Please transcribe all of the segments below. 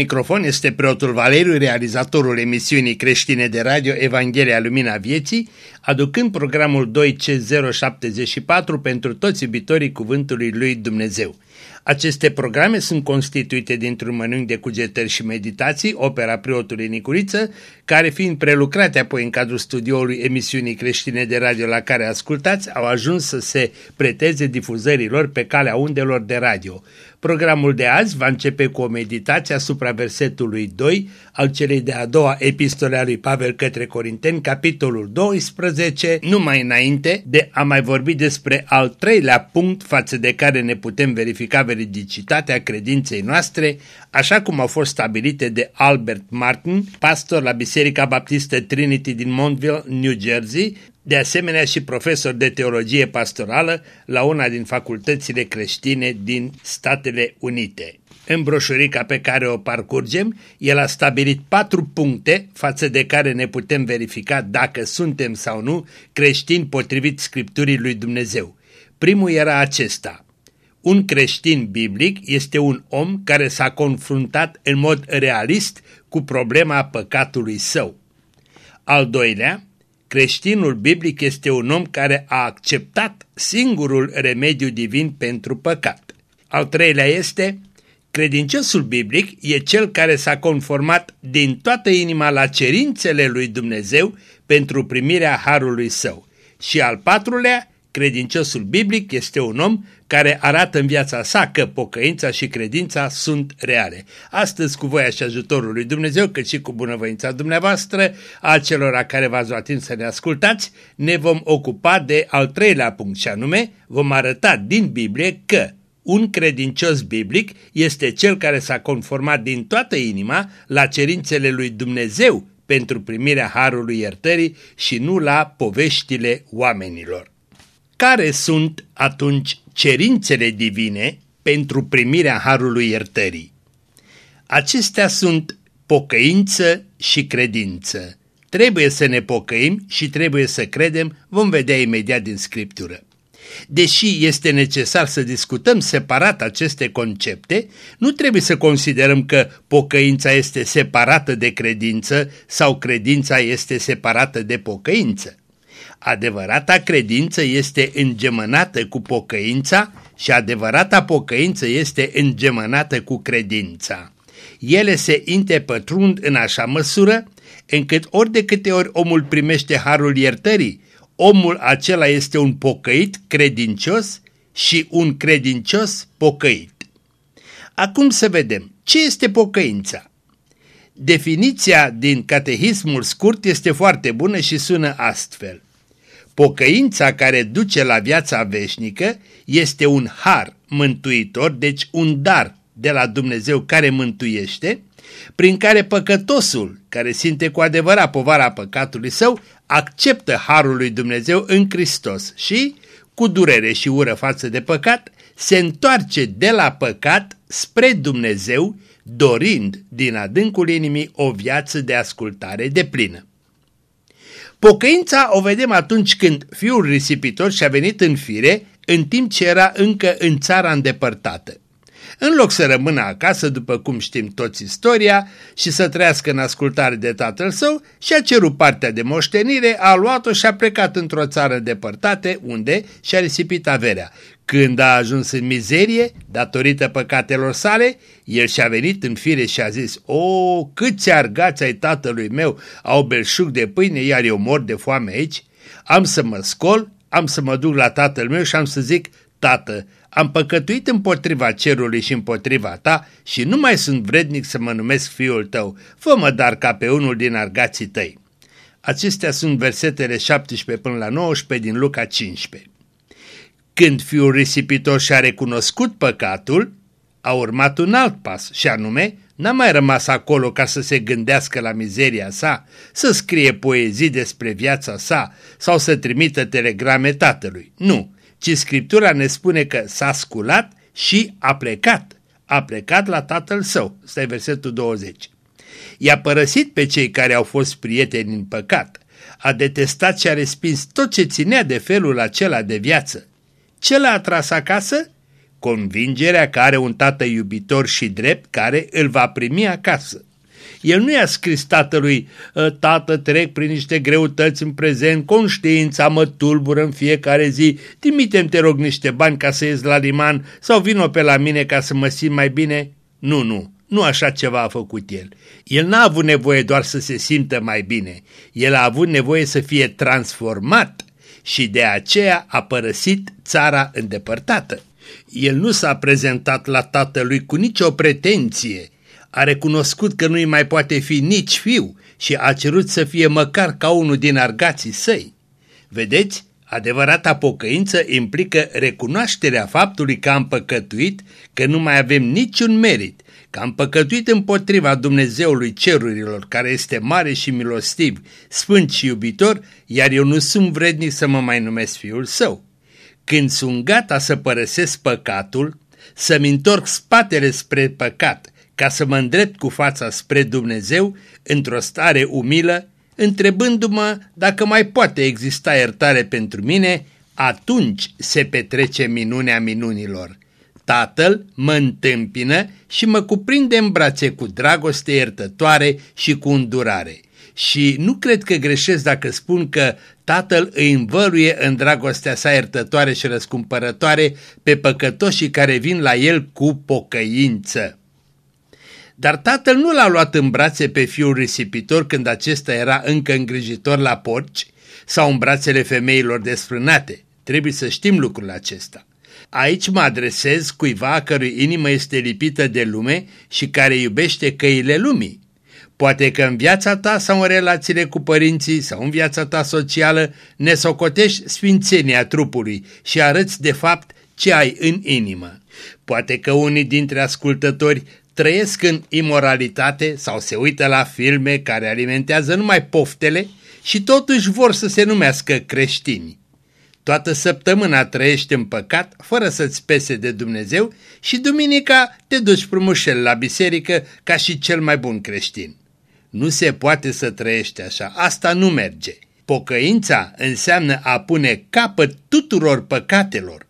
La microfon este preotul Valeriu, realizatorul emisiunii creștine de radio Evanghelia Lumina Vieții, aducând programul 2C074 pentru toți iubitorii Cuvântului Lui Dumnezeu. Aceste programe sunt constituite dintr-un mănânc de cugetări și meditații, opera preotului Nicuriță, care fiind prelucrate apoi în cadrul studioului emisiunii creștine de radio la care ascultați, au ajuns să se preteze difuzărilor pe calea undelor de radio. Programul de azi va începe cu o meditație asupra versetului 2 al celei de-a doua epistole a lui Pavel către Corinteni, capitolul 12, numai înainte de a mai vorbi despre al treilea punct față de care ne putem verifica veridicitatea credinței noastre, așa cum au fost stabilite de Albert Martin, pastor la Biserica Baptistă Trinity din Montville, New Jersey, de asemenea și profesor de teologie pastorală la una din facultățile creștine din Statele Unite. În broșurica pe care o parcurgem, el a stabilit patru puncte față de care ne putem verifica dacă suntem sau nu creștini potrivit Scripturii lui Dumnezeu. Primul era acesta. Un creștin biblic este un om care s-a confruntat în mod realist cu problema păcatului său. Al doilea, Creștinul biblic este un om care a acceptat singurul remediu divin pentru păcat. Al treilea este, credinciosul biblic e cel care s-a conformat din toată inima la cerințele lui Dumnezeu pentru primirea harului său. Și al patrulea, Credinciosul biblic este un om care arată în viața sa că pocăința și credința sunt reale. Astăzi, cu voia și ajutorul lui Dumnezeu, cât și cu bunăvoința dumneavoastră, a celor care v-ați luat timp să ne ascultați, ne vom ocupa de al treilea punct și anume, vom arăta din Biblie că un credincios biblic este cel care s-a conformat din toată inima la cerințele lui Dumnezeu pentru primirea harului iertării și nu la poveștile oamenilor. Care sunt atunci cerințele divine pentru primirea harului iertării? Acestea sunt pocăință și credință. Trebuie să ne pocăim și trebuie să credem, vom vedea imediat din Scriptură. Deși este necesar să discutăm separat aceste concepte, nu trebuie să considerăm că pocăința este separată de credință sau credința este separată de pocăință. Adevărata credință este îngemănată cu pocăința și adevărata pocăință este îngemănată cu credința. Ele se interpătrund în așa măsură încât ori de câte ori omul primește harul iertării, omul acela este un pocăit credincios și un credincios pocăit. Acum să vedem, ce este pocăința? Definiția din catehismul scurt este foarte bună și sună astfel. Pocăința care duce la viața veșnică este un har mântuitor, deci un dar de la Dumnezeu care mântuiește, prin care păcătosul, care simte cu adevărat povara păcatului său, acceptă harul lui Dumnezeu în Hristos și, cu durere și ură față de păcat, se întoarce de la păcat spre Dumnezeu, dorind din adâncul inimii o viață de ascultare de plină. Pocăința o vedem atunci când fiul risipitor și-a venit în fire în timp ce era încă în țara îndepărtată. În loc să rămână acasă, după cum știm toți istoria, și să trăiască în ascultare de tatăl său, și-a cerut partea de moștenire, a luat-o și a plecat într-o țară depărtate, unde și-a risipit averea. Când a ajuns în mizerie, datorită păcatelor sale, el și-a venit în fire și a zis, O, câți argați ai tatălui meu au belșug de pâine, iar eu mor de foame aici? Am să mă scol, am să mă duc la tatăl meu și am să zic, Tată, am păcătuit împotriva cerului și împotriva ta și nu mai sunt vrednic să mă numesc fiul tău. Fă-mă dar ca pe unul din argații tăi. Acestea sunt versetele 17 până la 19 din Luca 15. Când fiul risipitor și-a recunoscut păcatul, a urmat un alt pas și anume, n-a mai rămas acolo ca să se gândească la mizeria sa, să scrie poezii despre viața sa sau să trimită telegrame tatălui. Nu, ci Scriptura ne spune că s-a sculat și a plecat. A plecat la tatăl său. Ăsta e versetul 20. I-a părăsit pe cei care au fost prieteni în păcat. A detestat și a respins tot ce ținea de felul acela de viață. Ce l-a atras acasă? convingerea că are un tată iubitor și drept care îl va primi acasă. El nu i-a scris tatălui, ă, tată, trec prin niște greutăți în prezent, conștiința mă tulbură în fiecare zi, trimitem te rog niște bani ca să ies la liman sau vino pe la mine ca să mă simt mai bine. Nu, nu, nu așa ceva a făcut el. El n-a avut nevoie doar să se simtă mai bine, el a avut nevoie să fie transformat și de aceea a părăsit țara îndepărtată. El nu s-a prezentat la tatălui cu nicio pretenție, a recunoscut că nu-i mai poate fi nici fiu și a cerut să fie măcar ca unul din argații săi. Vedeți, adevărata pocăință implică recunoașterea faptului că am păcătuit, că nu mai avem niciun merit, că am păcătuit împotriva Dumnezeului cerurilor, care este mare și milostiv, sfânt și iubitor, iar eu nu sunt vrednic să mă mai numesc fiul său. Când sunt gata să părăsesc păcatul, să-mi întorc spatele spre păcat, ca să mă îndrept cu fața spre Dumnezeu, într-o stare umilă, întrebându-mă dacă mai poate exista iertare pentru mine, atunci se petrece minunea minunilor. Tatăl mă întâmpină și mă cuprinde în brațe cu dragoste iertătoare și cu îndurare. Și nu cred că greșesc dacă spun că Tatăl îi învăluie în dragostea sa iertătoare și răscumpărătoare pe păcătoșii care vin la el cu pocăință. Dar tatăl nu l-a luat în brațe pe fiul risipitor când acesta era încă îngrijitor la porci sau în brațele femeilor desfrânate. Trebuie să știm lucrul acesta. Aici mă adresez cuiva a cărui inimă este lipită de lume și care iubește căile lumii. Poate că în viața ta sau în relațiile cu părinții sau în viața ta socială ne socotești sfințenia trupului și arăți de fapt ce ai în inimă. Poate că unii dintre ascultători trăiesc în imoralitate sau se uită la filme care alimentează numai poftele și totuși vor să se numească creștini. Toată săptămâna trăiești în păcat, fără să-ți pese de Dumnezeu și duminica te duci frumușel la biserică ca și cel mai bun creștin. Nu se poate să trăiești așa, asta nu merge. Pocăința înseamnă a pune capăt tuturor păcatelor.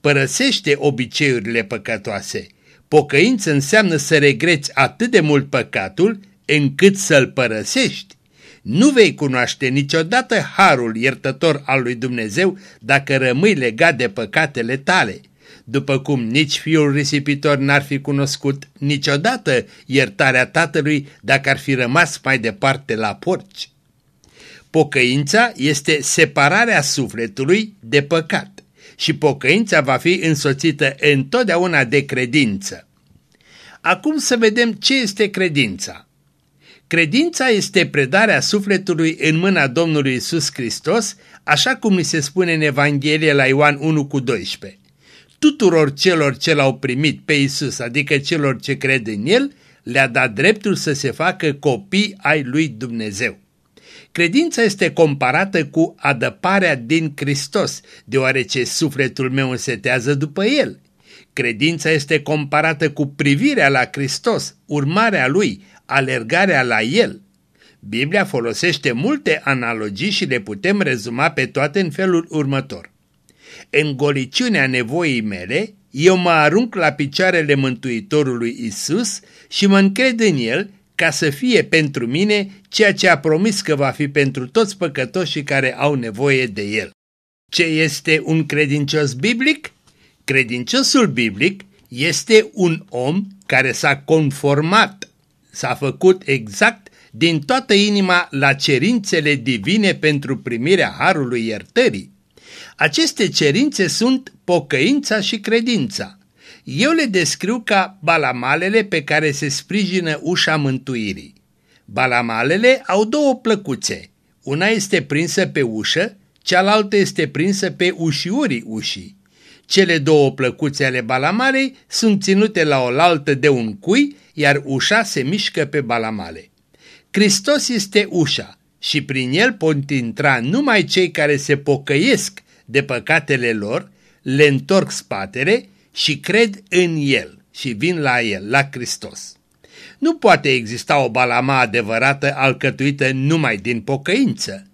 Părăsește obiceiurile păcătoase, Pocăință înseamnă să regreți atât de mult păcatul încât să-l părăsești. Nu vei cunoaște niciodată harul iertător al lui Dumnezeu dacă rămâi legat de păcatele tale, după cum nici fiul risipitor n-ar fi cunoscut niciodată iertarea tatălui dacă ar fi rămas mai departe la porci. Pocăința este separarea sufletului de păcat și pocăința va fi însoțită întotdeauna de credință. Acum să vedem ce este credința. Credința este predarea sufletului în mâna Domnului Isus Hristos, așa cum ni se spune în Evanghelie la Ioan 1 cu 12. Tuturor celor ce l-au primit pe Isus, adică celor ce cred în El, le-a dat dreptul să se facă copii ai lui Dumnezeu. Credința este comparată cu adăparea din Hristos, deoarece sufletul meu însetează după El. Credința este comparată cu privirea la Hristos, urmarea Lui, alergarea la El. Biblia folosește multe analogii și le putem rezuma pe toate în felul următor. În goliciunea nevoii mele, eu mă arunc la picioarele Mântuitorului Isus și mă încred în El ca să fie pentru mine ceea ce a promis că va fi pentru toți păcătoșii care au nevoie de el. Ce este un credincios biblic? Credinciosul biblic este un om care s-a conformat, s-a făcut exact din toată inima la cerințele divine pentru primirea harului iertării. Aceste cerințe sunt pocăința și credința. Eu le descriu ca balamalele pe care se sprijină ușa mântuirii. Balamalele au două plăcuțe. Una este prinsă pe ușă, cealaltă este prinsă pe ușiurii ușii. Cele două plăcuțe ale balamalei sunt ținute la oaltă de un cui, iar ușa se mișcă pe balamale. Hristos este ușa și prin el pot intra numai cei care se pocăiesc de păcatele lor, le întorc spatele și cred în El și vin la El, la Hristos. Nu poate exista o balama adevărată alcătuită numai din pocăință.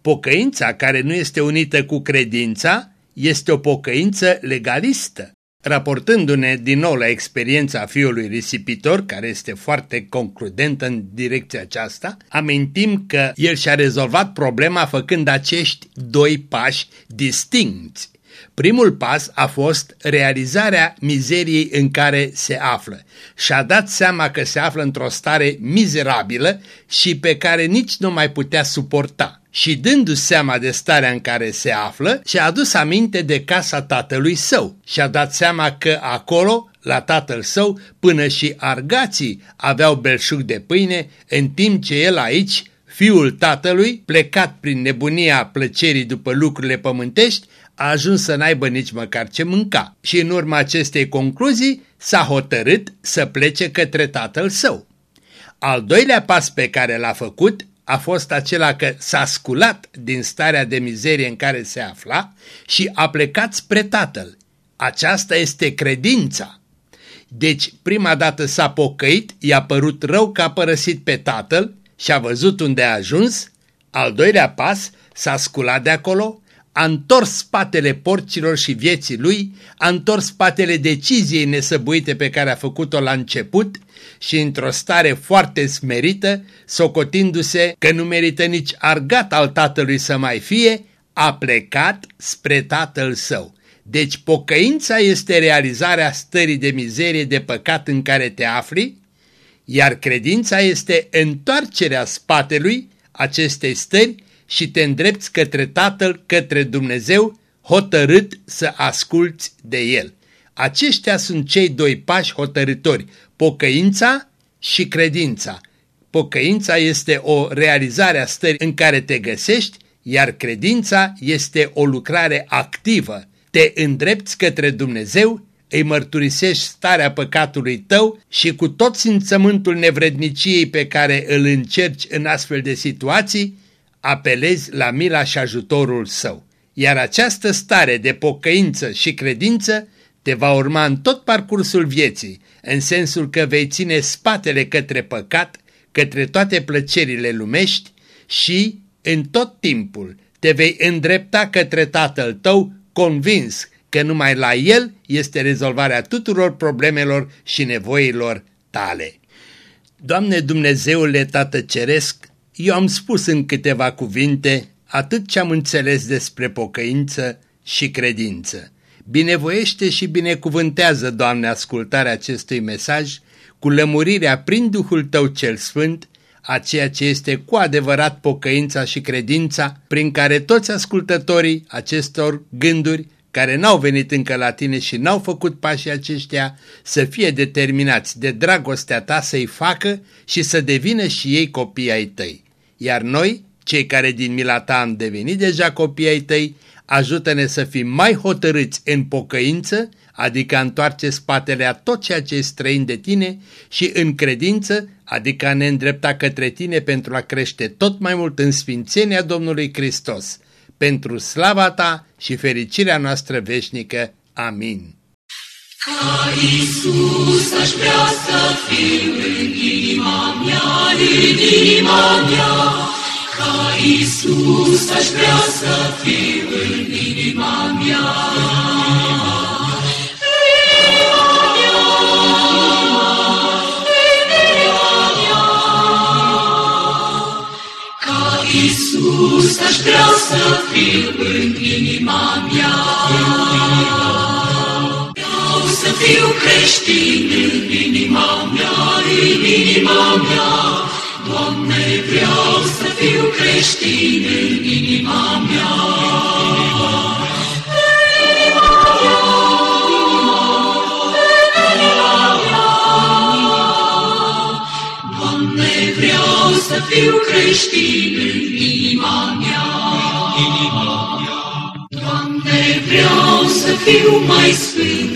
Pocăința care nu este unită cu credința este o pocăință legalistă. raportându-ne din nou la experiența fiului risipitor, care este foarte concludentă în direcția aceasta, amintim că el și-a rezolvat problema făcând acești doi pași distincți. Primul pas a fost realizarea mizeriei în care se află. Și-a dat seama că se află într-o stare mizerabilă și pe care nici nu mai putea suporta și dându-și seama de starea în care se află, și-a adus aminte de casa tatălui său și-a dat seama că acolo, la tatăl său, până și argații aveau belșug de pâine, în timp ce el aici, fiul tatălui, plecat prin nebunia plăcerii după lucrurile pământești, a ajuns să n-aibă nici măcar ce mânca și în urma acestei concluzii s-a hotărât să plece către tatăl său. Al doilea pas pe care l-a făcut a fost acela că s-a sculat din starea de mizerie în care se afla și a plecat spre tatăl. Aceasta este credința. Deci prima dată s-a pocăit, i-a părut rău că a părăsit pe tatăl și a văzut unde a ajuns. Al doilea pas s-a sculat de acolo, a întors spatele porcilor și vieții lui, a întors spatele deciziei nesăbuite pe care a făcut-o la început și într-o stare foarte smerită, socotindu-se că nu merită nici argat al tatălui să mai fie, a plecat spre tatăl său. Deci pocăința este realizarea stării de mizerie, de păcat în care te afli, iar credința este întoarcerea spatelui acestei stări și te îndrepți către Tatăl, către Dumnezeu, hotărât să asculți de El. Aceștia sunt cei doi pași hotărători, pocăința și credința. Pocăința este o realizare a stării în care te găsești, iar credința este o lucrare activă. Te îndrepți către Dumnezeu, îi mărturisești starea păcatului tău și cu tot simțământul nevredniciei pe care îl încerci în astfel de situații, apelezi la mila și ajutorul său. Iar această stare de pocăință și credință te va urma în tot parcursul vieții, în sensul că vei ține spatele către păcat, către toate plăcerile lumești și, în tot timpul, te vei îndrepta către Tatăl tău, convins că numai la El este rezolvarea tuturor problemelor și nevoilor tale. Doamne Dumnezeule Tată Ceresc, eu am spus în câteva cuvinte atât ce am înțeles despre pocăință și credință. Binevoiește și binecuvântează, Doamne, ascultarea acestui mesaj cu lămurirea prin Duhul Tău cel Sfânt a ceea ce este cu adevărat pocăința și credința prin care toți ascultătorii acestor gânduri care n-au venit încă la tine și n-au făcut pașii aceștia să fie determinați de dragostea ta să-i facă și să devină și ei copii ai tăi. Iar noi, cei care din mila ta am devenit deja copii ai tăi, ajută-ne să fim mai hotărâți în pocăință, adică a întoarce spatele a tot ceea ce e străin de tine și în credință, adică a ne îndrepta către tine pentru a crește tot mai mult în sfințenia Domnului Hristos, pentru slava ta și fericirea noastră veșnică. Amin. Ca Iisus aș vrea să fiu în inima mea, în inima mea, ca Iisus aș vrea să fiu în inima mea. Iisus aș vrea să fiu în inima mea. Vreau să fiu creștin în inima mea, în inima mea. Doamne, vreau să fiu creștin în inima mea. Doamne, vreau să fiu creștin în inima mea. Doamne, vreau să fiu mai sfânt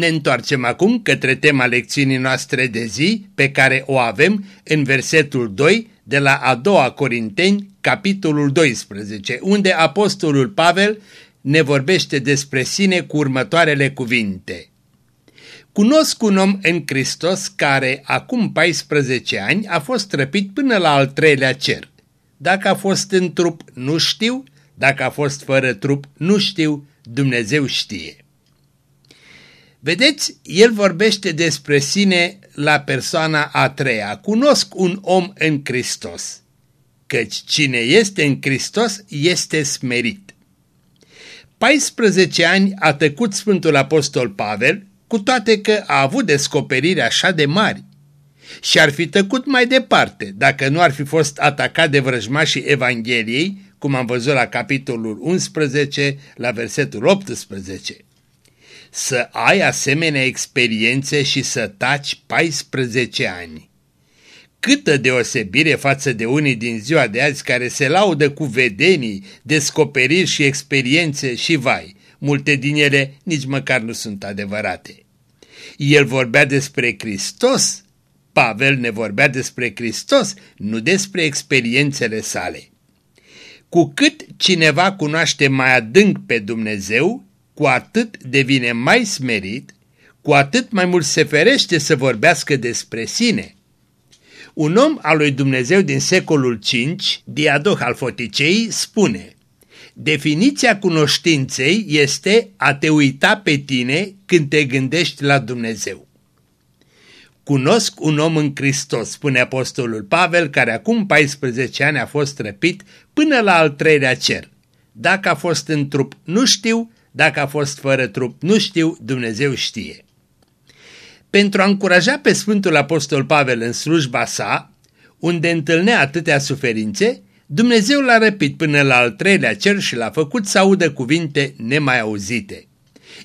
Ne întoarcem acum către tema lecțiunii noastre de zi pe care o avem în versetul 2 de la a doua Corinteni, capitolul 12, unde apostolul Pavel ne vorbește despre sine cu următoarele cuvinte. Cunosc un om în Hristos care, acum 14 ani, a fost răpit până la al treilea cer. Dacă a fost în trup, nu știu, dacă a fost fără trup, nu știu, Dumnezeu știe. Vedeți, el vorbește despre sine la persoana a treia. Cunosc un om în Hristos, căci cine este în Hristos este smerit. 14 ani a tăcut Sfântul Apostol Pavel, cu toate că a avut descoperiri așa de mari. Și ar fi tăcut mai departe, dacă nu ar fi fost atacat de vrăjmașii Evangheliei, cum am văzut la capitolul 11, la versetul 18 să ai asemenea experiențe și să taci 14 ani. Câtă deosebire față de unii din ziua de azi care se laudă cu vedenii, descoperiri și experiențe și vai, multe din ele nici măcar nu sunt adevărate. El vorbea despre Hristos, Pavel ne vorbea despre Hristos, nu despre experiențele sale. Cu cât cineva cunoaște mai adânc pe Dumnezeu, cu atât devine mai smerit, cu atât mai mult se ferește să vorbească despre sine. Un om al lui Dumnezeu din secolul V, Diadoh al Foticei, spune Definiția cunoștinței este a te uita pe tine când te gândești la Dumnezeu. Cunosc un om în Hristos, spune apostolul Pavel, care acum 14 ani a fost răpit până la al treilea cer. Dacă a fost în trup, nu știu, dacă a fost fără trup, nu știu, Dumnezeu știe. Pentru a încuraja pe Sfântul Apostol Pavel în slujba sa, unde întâlnea atâtea suferințe, Dumnezeu l-a răpit până la al treilea cer și l-a făcut să audă cuvinte nemai auzite.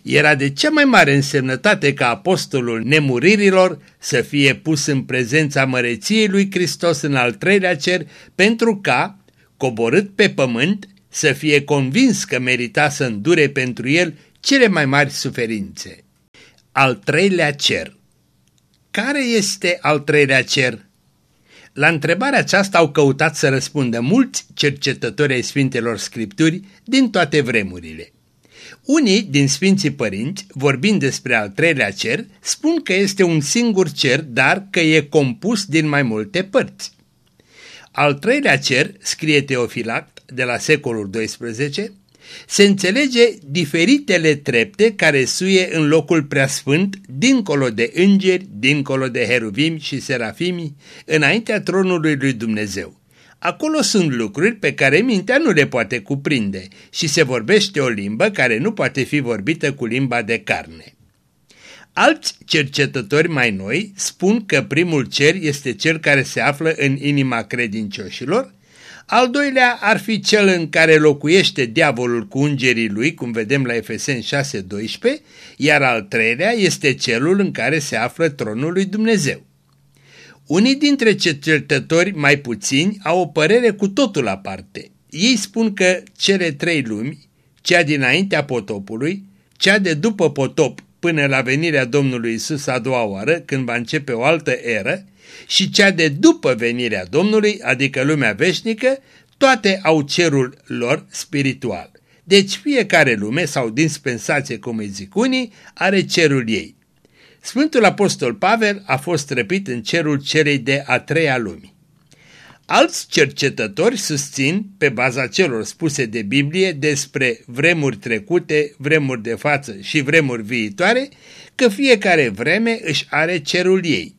Era de cea mai mare însemnătate ca apostolul nemuririlor să fie pus în prezența măreției lui Hristos în al treilea cer pentru ca, coborât pe pământ, să fie convins că merita să îndure pentru el cele mai mari suferințe. Al treilea cer Care este al treilea cer? La întrebarea aceasta au căutat să răspundă mulți cercetători ai Sfintelor Scripturi din toate vremurile. Unii din Sfinții Părinți, vorbind despre al treilea cer, spun că este un singur cer, dar că e compus din mai multe părți. Al treilea cer, scrie Teofilact, de la secolul XII, se înțelege diferitele trepte care suie în locul preasfânt, dincolo de îngeri, dincolo de heruvimi și serafimi, înaintea tronului lui Dumnezeu. Acolo sunt lucruri pe care mintea nu le poate cuprinde și se vorbește o limbă care nu poate fi vorbită cu limba de carne. Alți cercetători mai noi spun că primul cer este cel care se află în inima credincioșilor, al doilea ar fi cel în care locuiește diavolul cu îngerii lui, cum vedem la Efeseni 6.12, iar al treilea este celul în care se află tronul lui Dumnezeu. Unii dintre cercetători mai puțini au o părere cu totul aparte. Ei spun că cele trei lumi, cea dinaintea potopului, cea de după potop până la venirea Domnului Isus a doua oară, când va începe o altă eră, și cea de după venirea Domnului, adică lumea veșnică, toate au cerul lor spiritual. Deci fiecare lume sau dispensație, cum îi zic unii, are cerul ei. Sfântul Apostol Pavel a fost răpit în cerul celei de a treia lumii. Alți cercetători susțin, pe baza celor spuse de Biblie despre vremuri trecute, vremuri de față și vremuri viitoare, că fiecare vreme își are cerul ei.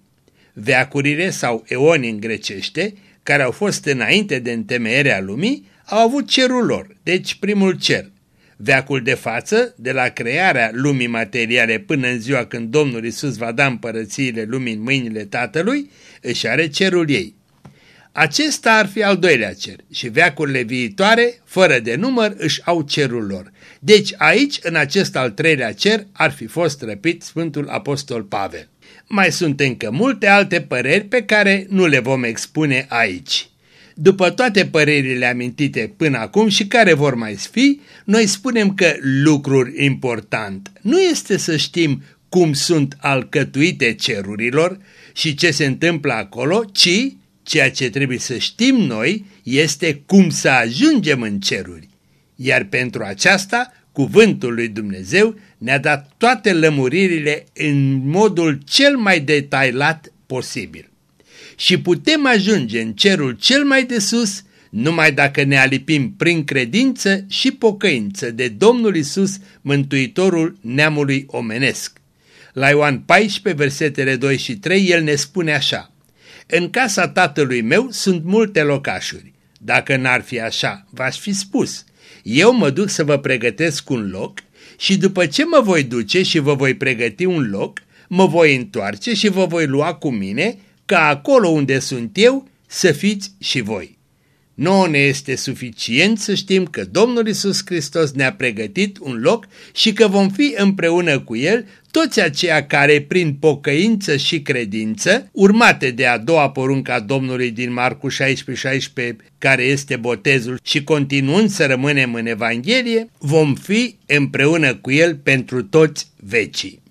Veacurile sau eoni în grecește, care au fost înainte de întemeierea lumii, au avut cerul lor, deci primul cer. Veacul de față, de la crearea lumii materiale până în ziua când Domnul Isus va da împărățiile lumii în mâinile Tatălui, își are cerul ei. Acesta ar fi al doilea cer și veacurile viitoare, fără de număr, își au cerul lor. Deci aici, în acest al treilea cer, ar fi fost răpit Sfântul Apostol Pavel. Mai sunt încă multe alte păreri pe care nu le vom expune aici. După toate părerile amintite până acum și care vor mai fi, noi spunem că lucrul important nu este să știm cum sunt alcătuite cerurilor și ce se întâmplă acolo, ci ceea ce trebuie să știm noi este cum să ajungem în ceruri. Iar pentru aceasta, cuvântul lui Dumnezeu ne-a dat toate lămuririle în modul cel mai detailat posibil. Și putem ajunge în cerul cel mai de sus numai dacă ne alipim prin credință și pocăință de Domnul Isus, Mântuitorul neamului omenesc. La Ioan 14, versetele 2 și 3, el ne spune așa, În casa tatălui meu sunt multe locașuri. Dacă n-ar fi așa, v-aș fi spus. Eu mă duc să vă pregătesc un loc și după ce mă voi duce și vă voi pregăti un loc, mă voi întoarce și vă voi lua cu mine, ca acolo unde sunt eu să fiți și voi. Nouă ne este suficient să știm că Domnul Isus Hristos ne-a pregătit un loc și că vom fi împreună cu El toți aceia care prin pocăință și credință, urmate de a doua poruncă a Domnului din Marcu 16-16, care este botezul și continuând să rămânem în Evanghelie, vom fi împreună cu El pentru toți vecii.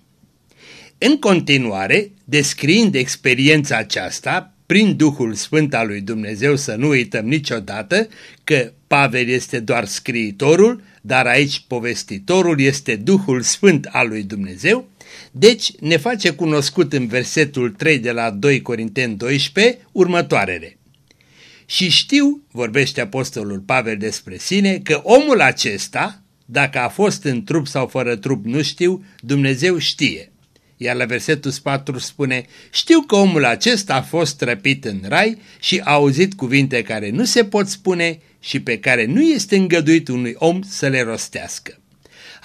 În continuare, descriind experiența aceasta, prin Duhul Sfânt al lui Dumnezeu să nu uităm niciodată că Pavel este doar scriitorul, dar aici povestitorul este Duhul Sfânt al lui Dumnezeu, deci ne face cunoscut în versetul 3 de la 2 Corinteni 12 următoarele. Și știu, vorbește apostolul Pavel despre sine, că omul acesta, dacă a fost în trup sau fără trup, nu știu, Dumnezeu știe. Iar la versetul 4 spune, știu că omul acesta a fost trăpit în rai și a auzit cuvinte care nu se pot spune și pe care nu este îngăduit unui om să le rostească.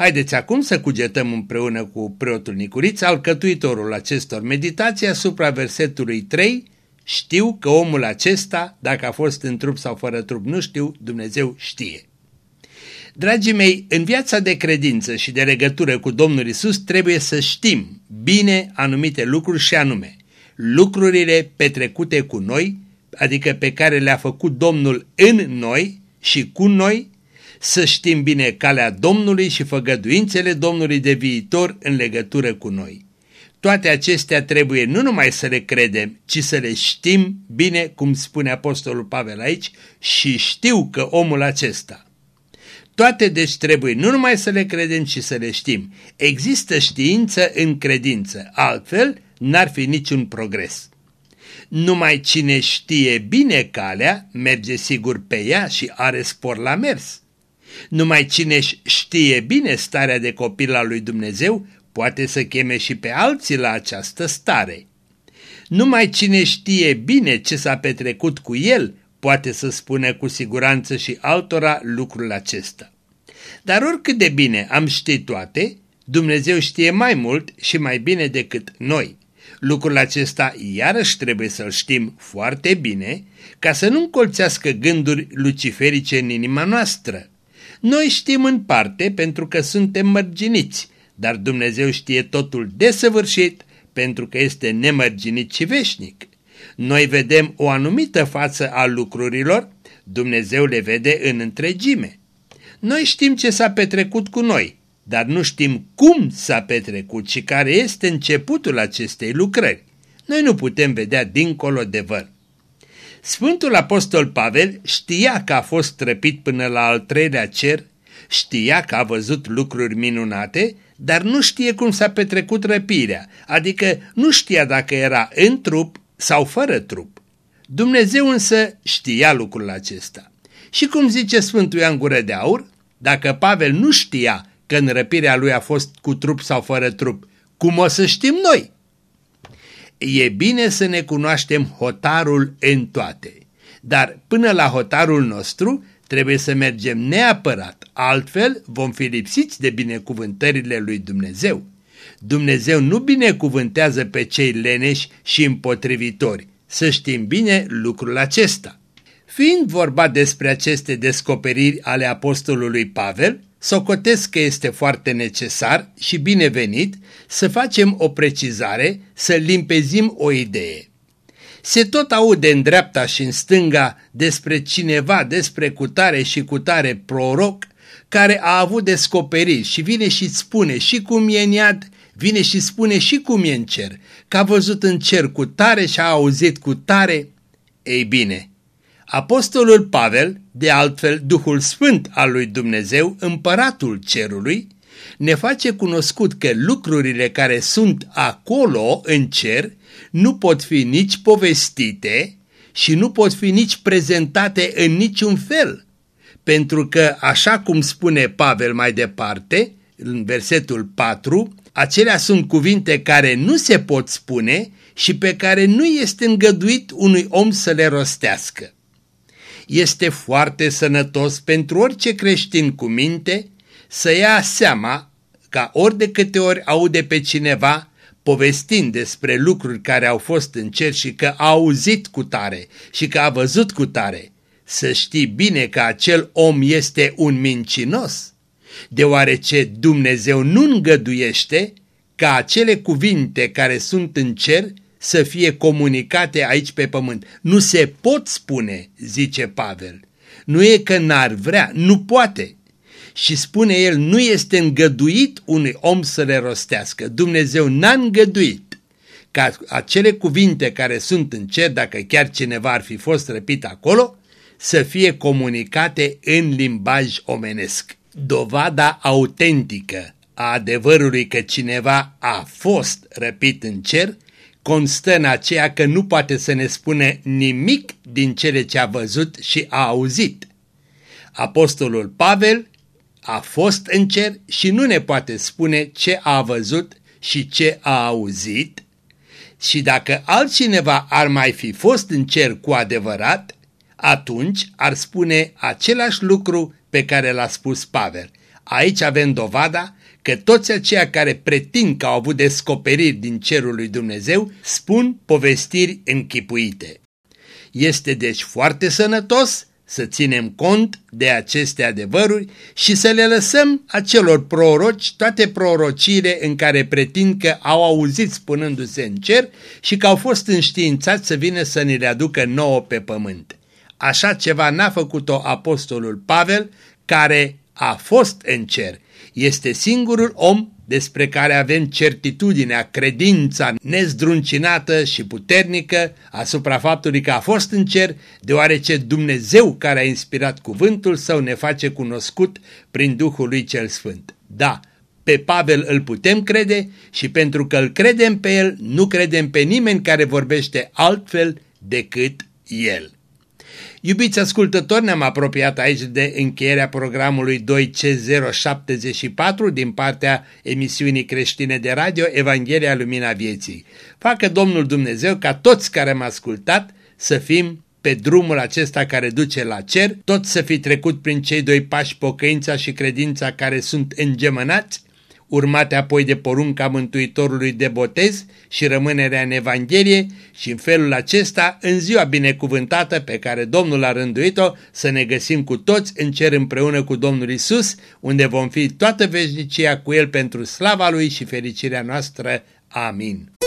Haideți acum să cugetăm împreună cu preotul Nicuriț, alcătuitorul acestor meditații asupra versetului 3, știu că omul acesta, dacă a fost în trup sau fără trup, nu știu, Dumnezeu știe. Dragii mei, în viața de credință și de legătură cu Domnul Isus trebuie să știm bine anumite lucruri și anume lucrurile petrecute cu noi, adică pe care le-a făcut Domnul în noi și cu noi, să știm bine calea Domnului și făgăduințele Domnului de viitor în legătură cu noi. Toate acestea trebuie nu numai să le credem, ci să le știm bine, cum spune Apostolul Pavel aici, și știu că omul acesta toate deci trebuie nu numai să le credem, ci să le știm. Există știință în credință, altfel n-ar fi niciun progres. Numai cine știe bine calea, merge sigur pe ea și are spor la mers. Numai cine știe bine starea de copil al lui Dumnezeu, poate să cheme și pe alții la această stare. Numai cine știe bine ce s-a petrecut cu el, poate să spună cu siguranță și altora lucrul acesta. Dar oricât de bine am ști toate, Dumnezeu știe mai mult și mai bine decât noi. Lucrul acesta iarăși trebuie să-l știm foarte bine ca să nu încolțească gânduri luciferice în inima noastră. Noi știm în parte pentru că suntem mărginiți, dar Dumnezeu știe totul desăvârșit pentru că este nemărginit și veșnic. Noi vedem o anumită față a lucrurilor, Dumnezeu le vede în întregime. Noi știm ce s-a petrecut cu noi, dar nu știm cum s-a petrecut și care este începutul acestei lucrări. Noi nu putem vedea dincolo de văr. Sfântul Apostol Pavel știa că a fost trăpit până la al treilea cer, știa că a văzut lucruri minunate, dar nu știe cum s-a petrecut răpirea, adică nu știa dacă era în trup sau fără trup. Dumnezeu însă știa lucrul acesta. Și cum zice Sfântul Ioan Gură de Aur, dacă Pavel nu știa că înrăpirea lui a fost cu trup sau fără trup, cum o să știm noi? E bine să ne cunoaștem hotarul în toate, dar până la hotarul nostru trebuie să mergem neapărat, altfel vom fi lipsiți de binecuvântările lui Dumnezeu. Dumnezeu nu binecuvântează pe cei leneși și împotrivitori, să știm bine lucrul acesta. Fiind vorba despre aceste descoperiri ale apostolului Pavel, socotesc că este foarte necesar și binevenit să facem o precizare, să limpezim o idee. Se tot aude în dreapta și în stânga despre cineva, despre cutare și cutare proroc, care a avut descoperiri și vine și îți spune și cum e în iad, vine și spune și cum e în cer, că a văzut în cer cu tare și a auzit cu tare. Ei bine, apostolul Pavel, de altfel Duhul Sfânt al lui Dumnezeu, împăratul cerului, ne face cunoscut că lucrurile care sunt acolo în cer nu pot fi nici povestite și nu pot fi nici prezentate în niciun fel, pentru că, așa cum spune Pavel mai departe, în versetul 4, acelea sunt cuvinte care nu se pot spune și pe care nu este îngăduit unui om să le rostească. Este foarte sănătos pentru orice creștin cu minte să ia seama ca ori de câte ori aude pe cineva povestind despre lucruri care au fost în cer și că a auzit cu tare și că a văzut cu tare, să știi bine că acel om este un mincinos, deoarece Dumnezeu nu îngăduiește ca acele cuvinte care sunt în cer să fie comunicate aici pe pământ. Nu se pot spune, zice Pavel. Nu e că n-ar vrea, nu poate. Și spune el, nu este îngăduit unui om să le rostească. Dumnezeu n-a îngăduit ca acele cuvinte care sunt în cer, dacă chiar cineva ar fi fost răpit acolo, să fie comunicate în limbaj omenesc. Dovada autentică a adevărului că cineva a fost răpit în cer constă în aceea că nu poate să ne spune nimic din cele ce a văzut și a auzit. Apostolul Pavel a fost în cer și nu ne poate spune ce a văzut și ce a auzit și dacă altcineva ar mai fi fost în cer cu adevărat, atunci ar spune același lucru pe care l-a spus Pavel. Aici avem dovada că toți aceia care pretind că au avut descoperiri din cerul lui Dumnezeu spun povestiri închipuite. Este deci foarte sănătos să ținem cont de aceste adevăruri și să le lăsăm acelor proroci toate prorocire în care pretind că au auzit spunându-se în cer și că au fost înștiințați să vină să ne le aducă nouă pe pământ. Așa ceva n-a făcut-o apostolul Pavel, care a fost în cer. Este singurul om despre care avem certitudinea, credința nezdruncinată și puternică asupra faptului că a fost în cer, deoarece Dumnezeu care a inspirat cuvântul său ne face cunoscut prin Duhul lui cel Sfânt. Da, pe Pavel îl putem crede și pentru că îl credem pe el, nu credem pe nimeni care vorbește altfel decât el. Iubiți ascultători, ne-am apropiat aici de încheierea programului 2C074 din partea emisiunii creștine de radio Evanghelia Lumina Vieții. Facă Domnul Dumnezeu ca toți care am ascultat să fim pe drumul acesta care duce la cer, tot să fi trecut prin cei doi pași pocăința și credința care sunt îngemănați urmate apoi de porunca Mântuitorului de botez și rămânerea în Evanghelie și în felul acesta, în ziua binecuvântată pe care Domnul a rânduit-o, să ne găsim cu toți în cer împreună cu Domnul Isus, unde vom fi toată veșnicia cu El pentru slava Lui și fericirea noastră. Amin.